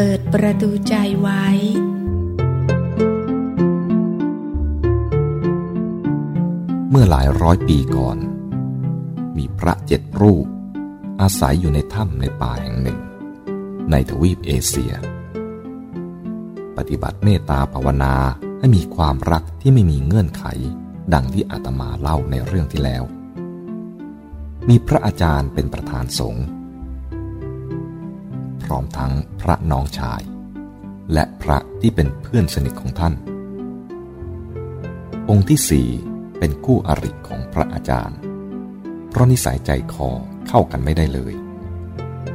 เปิดประตูใจไว้ เมื่อหลายร้อยปีก่อน มีพระเจ็ดรูป อาศัยอยู่ในถ้ำในป่าแห่งหนึ่ง ในทวีปเอเชีย ปฏิบัติเมตตาภาวนาให้มีความรักที่ไม่มีเงื่อนไข ดังที่อาตมาเล่าในเรื่องที่แล้ว มีพระอาจารย์เป็นประธานสงฆ์ ร้อมทั้งพระน้องชาย และพระที่เป็นเพื่อนสนิทของท่าน องค์ที่สี่เป็นคู่อริของพระอาจารย์ เพราะนิสัยใจคอเข้ากันไม่ได้เลย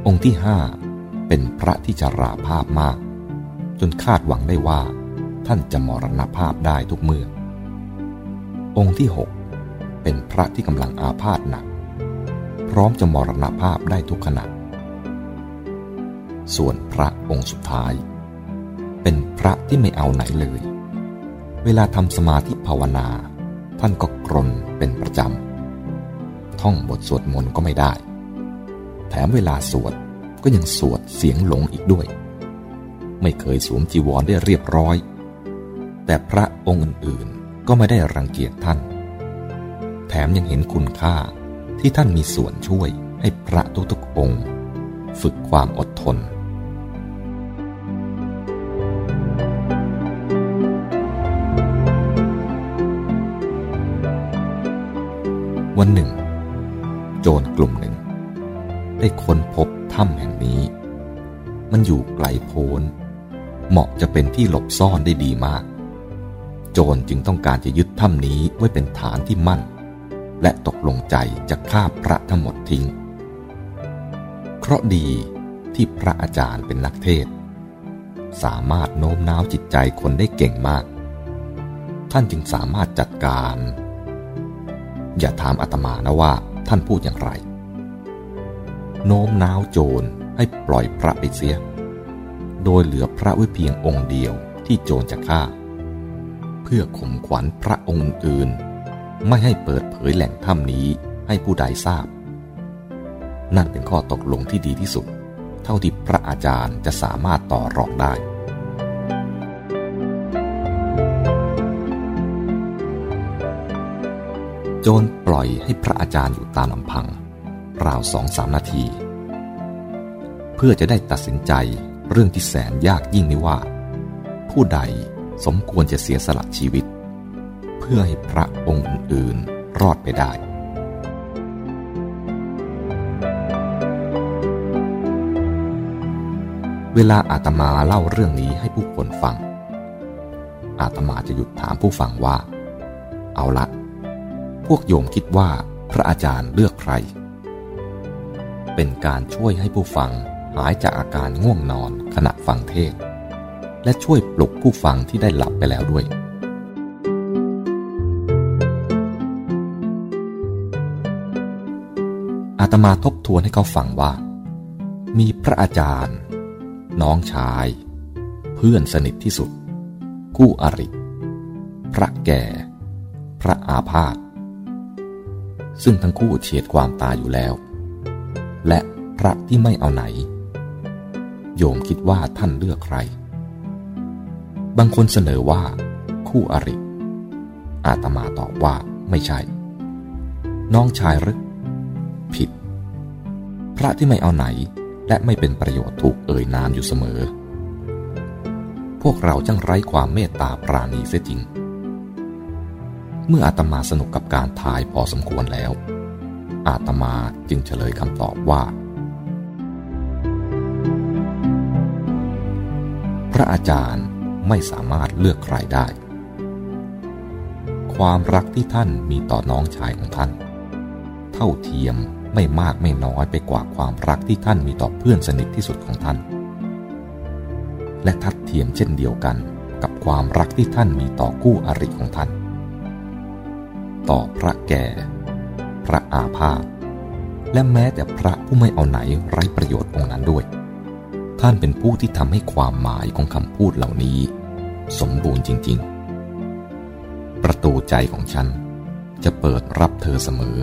องค์ที่ห้าเป็นพระที่จะราภาพมาก จนคาดหวังได้ว่า ท่านจะมรณภาพได้ทุกเมื่อ องค์ที่หกเป็นพระที่กำลังอาพาธหนัก พร้อมจะมรณภาพได้ทุกขณะ ส่วนพระองค์สุดท้าย เป็นพระที่ไม่เอาไหนเลย เวลาทำสมาธิภาวนา ท่านก็กรนเป็นประจำ ท่องบทสวดมนต์ก็ไม่ได้ แถมเวลาสวดก็ยังสวดเสียงหลงอีกด้วย ไม่เคยสวมจีวรได้เรียบร้อย แต่พระองค์อื่นๆ ก็ไม่ได้รังเกียจท่าน แถมยังเห็นคุณค่าที่ท่านมีส่วนช่วยให้พระทุกๆองค์ ฝึกความอดทน วันหนึ่ง โจรกลุ่มหนึ่ง ได้ค้นพบถ้ำแห่งนี้ มันอยู่ไกลโพ้น เหมาะจะเป็นที่หลบซ่อนได้ดีมาก โจรจึงต้องการจะยึดถ้ำนี้ไว้เป็นฐานที่มั่น และตกลงใจจะฆ่าพระทั้งหมดทิ้ง เคราะห์ดีที่พระอาจารย์เป็นนักเทศ สามารถโน้มน้าวจิตใจคนได้เก่งมาก ท่านจึงสามารถจัดการ อย่าถามอาตมานะว่าท่านพูดอย่างไร โน้มน้าวโจรให้ปล่อยพระไปเสีย โดยเหลือพระไว้เพียงองค์เดียวที่โจรจะฆ่า เพื่อข่มขวัญพระองค์อื่น ไม่ให้เปิดเผยแหล่งถ้ำนี้ให้ผู้ใดทราบ นั่นเป็นข้อตกลงที่ดีที่สุด เท่าที่พระอาจารย์จะสามารถต่อรองได้ โจรปล่อยให้พระอาจารย์อยู่ตามลำพัง ราวสองสามนาที เพื่อจะได้ตัดสินใจเรื่องที่แสนยากยิ่งนี้ว่า ผู้ใดสมควรจะเสียสละชีวิต เพื่อให้พระองค์อื่นๆรอดไปได้ เวลาอาตมาเล่าเรื่องนี้ให้ผู้คนฟัง อาตมาจะหยุดถามผู้ฟังว่า เอาละ พวกโยมคิดว่าพระอาจารย์เลือกใคร เป็นการช่วยให้ผู้ฟังหายจากอาการง่วงนอนขณะฟังเทศ และช่วยปลุกผู้ฟังที่ได้หลับไปแล้วด้วยอาตมาทบทวนให้เขาฟังว่า มีพระอาจารย์ น้องชาย เพื่อนสนิทที่สุด คู่อริ พระแก่ พระอาพาธซึ่งทั้งคู่เฉียดความตายอยู่แล้ว และพระที่ไม่เอาไหน โยมคิดว่าท่านเลือกใคร บางคนเสนอว่า คู่อริ อาตมาตอบว่าไม่ใช่ น้องชายหรือผิด พระที่ไม่เอาไหน และไม่เป็นประโยชน์ถูกเอ่ยนามอยู่เสมอ พวกเราจังไร้ความเมตตาปราณีเสียจริง เมื่ออาตมาสนุกกับการทายพอสมควรแล้ว อาตมาจึงเฉลยคำตอบว่า พระอาจารย์ไม่สามารถเลือกใครได้ ความรักที่ท่านมีต่อน้องชายของท่าน เท่าเทียม ไม่มากไม่น้อยไปกว่าความรักที่ท่านมีต่อเพื่อนสนิทที่สุดของท่าน และทัดเทียมเช่นเดียวกันกับความรักที่ท่านมีต่อคู่อริของท่าน ต่อพระแก่ พระอาพาธและแม้แต่พระผู้ไม่เอาไหนไร้ประโยชน์องค์นั้นด้วย ท่านเป็นผู้ที่ทำให้ความหมายของคำพูดเหล่านี้ สมบูรณ์จริง ๆ ประตูใจของฉันจะเปิดรับเธอเสมอ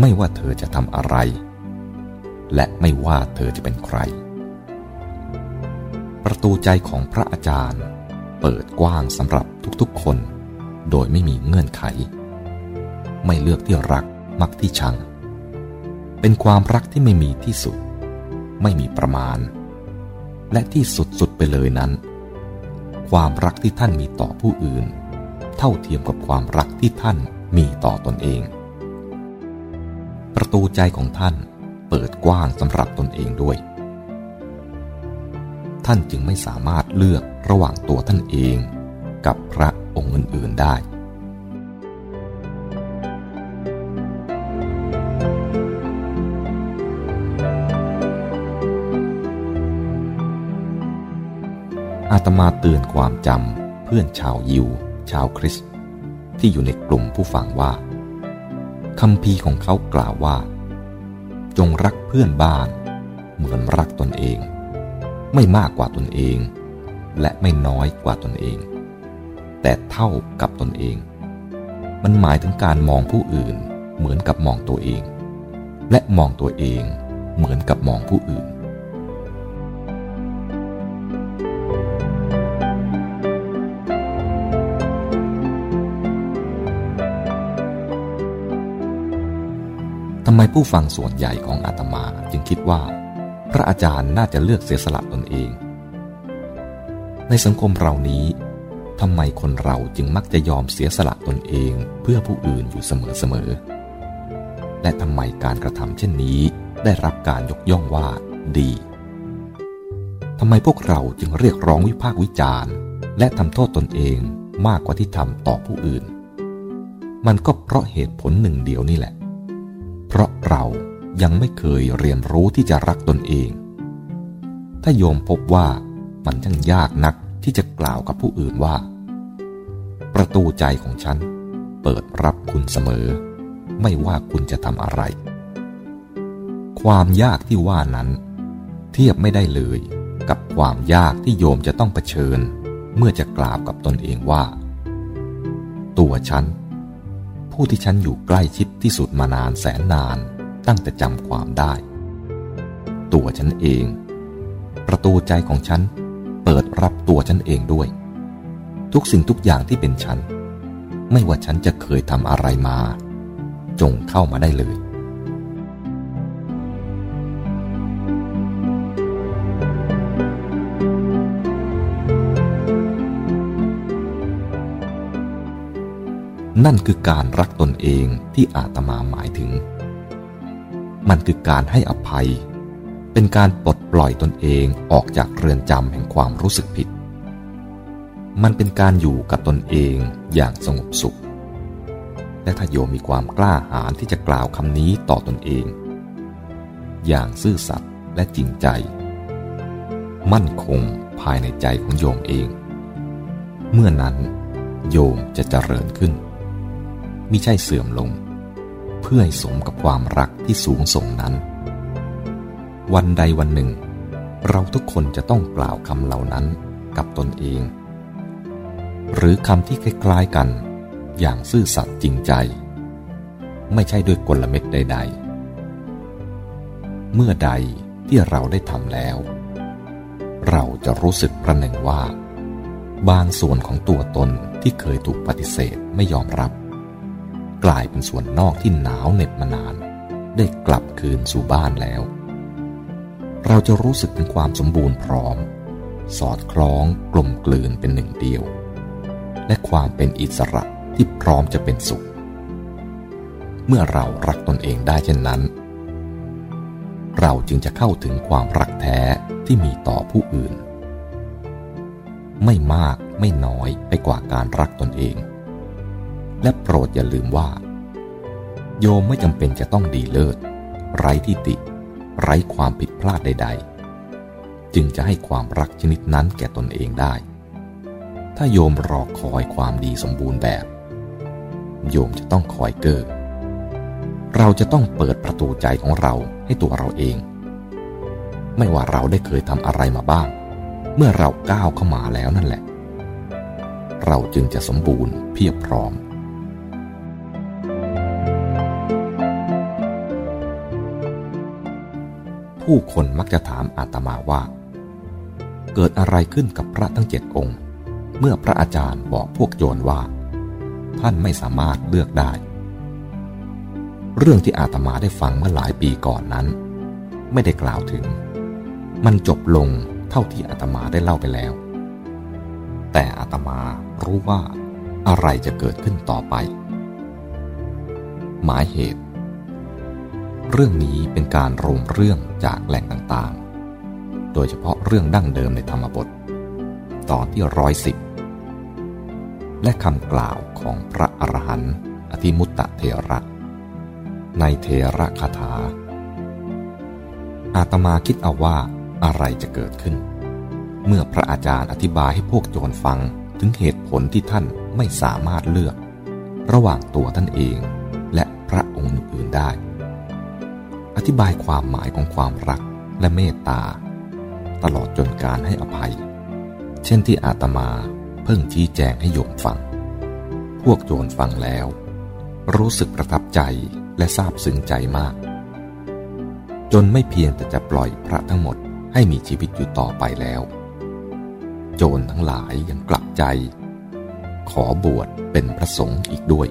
ไม่ว่าเธอจะทำอะไร และไม่ว่าเธอจะเป็นใคร ประตูใจของพระอาจารย์ เปิดกว้างสำหรับทุกๆคน โดยไม่มีเงื่อนไข ไม่เลือกที่รักมักที่ชัง เป็นความรักที่ไม่มีที่สุด ไม่มีประมาณ และที่สุดๆไปเลยนั้น ความรักที่ท่านมีต่อผู้อื่น เท่าเทียมกับความรักที่ท่านมีต่อตอนเอง ประตูใจของท่านเปิดกว้างสำหรับตนเองด้วย ท่านจึงไม่สามารถเลือกระหว่างตัวท่านเองกับพระองค์อื่นๆได้อาตมาเตือนความจำเพื่อนชาวยิว ชาวคริสต์ที่อยู่ในกลุ่มผู้ฟังว่า คำพีของเขากล่าวว่า จงรักเพื่อนบ้าน เหมือนรักตนเอง ไม่มากกว่าตนเอง และไม่น้อยกว่าตนเอง แต่เท่ากับตนเอง มันหมายถึงการมองผู้อื่น เหมือนกับมองตัวเอง และมองตัวเอง เหมือนกับมองผู้อื่นำไมผู้ฟังส่วนใหญ่ของอาตมาจึงคิดว่า พระอาจารย์น่าจะเลือกเสียสละตนเอง ในสังคมเรานี้ทำไมคนเราจึงมักจะยอมเสียสละตนเองเพื่อผู้อื่นอยู่เสมอๆ และทำไมการกระทำเช่นนี้ได้รับการยกย่องว่าดีทำไมพวกเราจึงเรียกร้องวิพากษ์วิจารณ์ และทำโทษตนเองมากกว่าที่ทำต่อผู้อื่น มันก็เพราะเหตุผลหนึ่งเดียวนี่แหละ เพราะเรายังไม่เคยเรียนรู้ที่จะรักตนเอง ถ้าโยมพบว่ามันช่างยากนักที่จะกล่าวกับผู้อื่นว่า ประตูใจของฉัน เปิดรับคุณเสมอ ไม่ว่าคุณจะทำอะไร ความยากที่ว่านั้น เทียบไม่ได้เลยกับความยากที่โยมจะต้องเผชิญ เมื่อจะกล่าวกับตนเองว่า ตัวฉัน ผู้ที่ฉันอยู่ใกล้ชิดที่สุดมานานแสนนานตั้งแต่จำความได้ ตัวฉันเอง ประตูใจของฉันเปิดรับตัวฉันเองด้วย ทุกสิ่งทุกอย่างที่เป็นฉัน ไม่ว่าฉันจะเคยทำอะไรมา จงเข้ามาได้เลย นั่นคือการรักตนเองที่อาตมาหมายถึง มันคือการให้อภัย เป็นการปลดปล่อยตนเองออกจากเรือนจำแห่งความรู้สึกผิด มันเป็นการอยู่กับตนเองอย่างสงบสุข และถ้าโยมมีความกล้าหาญที่จะกล่าวคำนี้ต่อตนเอง อย่างซื่อสัตย์และจริงใจ มั่นคงภายในใจของโยมเอง เมื่อนั้นโยมจะเจริญขึ้น มิใช่เสื่อมลง เพื่อให้สมกับความรักที่สูงส่งนั้น วันใดวันหนึ่ง เราทุกคนจะต้องกล่าวคำเหล่านั้นกับตนเอง หรือคำที่คล้ายๆกัน อย่างซื่อสัตย์จริงใจ ไม่ใช่ด้วยกลเม็ดใด ๆ เมื่อใดที่เราได้ทำแล้ว เราจะรู้สึกประหนึ่งว่า บางส่วนของตัวตนที่เคยถูกปฏิเสธไม่ยอมรับ กลายเป็นส่วนนอกที่หนาวเหน็บมานาน ได้กลับคืนสู่บ้านแล้ว เราจะรู้สึกถึงความสมบูรณ์พร้อม สอดคล้องกลมกลืนเป็นหนึ่งเดียว และความเป็นอิสระที่พร้อมจะเป็นสุข เมื่อเรารักตนเองได้เช่นนั้น เราจึงจะเข้าถึงความรักแท้ที่มีต่อผู้อื่น ไม่มากไม่น้อยไปกว่าการรักตนเอง และโปรดอย่าลืมว่า โยมไม่จำเป็นจะต้องดีเลิศ ไร้ที่ติ ไร้ความผิดพลาดใด ๆ จึงจะให้ความรักชนิดนั้นแก่ตนเองได้ ถ้าโยมรอคอยความดีสมบูรณ์แบบ โยมจะต้องคอยเก้อเราจะต้องเปิดประตูใจของเราให้ตัวเราเอง ไม่ว่าเราได้เคยทำอะไรมาบ้าง เมื่อเราก้าวเข้ามาแล้วนั่นแหละ เราจึงจะสมบูรณ์เพียบพร้อม ผู้คนมักจะถามอาตมาว่า เกิดอะไรขึ้นกับพระทั้งเจ็ดองค์ เมื่อพระอาจารย์บอกพวกโจรว่า ท่านไม่สามารถเลือกได้ เรื่องที่อาตมาได้ฟังเมื่อหลายปีก่อนนั้น ไม่ได้กล่าวถึง มันจบลงเท่าที่อาตมาได้เล่าไปแล้ว แต่อาตมารู้ว่าอะไรจะเกิดขึ้นต่อไป หมายเหตุ เรื่องนี้เป็นการโรงเรื่องจากแหล่งต่างๆ โดยเฉพาะเรื่องดั้งเดิมในธรรมบท ตอนที่ร้อยสิบและคำกล่าวของพระอรหันต์อธิมุตตะเทระ ในเทระคาถา อาตมาคิดเอาว่าอะไรจะเกิดขึ้น เมื่อพระอาจารย์อธิบายให้พวกโจรฟังถึงเหตุผลที่ท่านไม่สามารถเลือก ระหว่างตัวท่านเองและพระองค์อื่นได้ อธิบายความหมายของความรักและเมตตา ตลอดจนการให้อภัย เช่นที่อาตมาเพิ่งชี้แจงให้โยมฟัง พวกโจรฟังแล้ว รู้สึกประทับใจและซาบซึ้งใจมาก จนไม่เพียงแต่จะปล่อยพระทั้งหมดให้มีชีวิตอยู่ต่อไปแล้ว โจรทั้งหลายยังกลับใจ ขอบวชเป็นพระสงฆ์อีกด้วย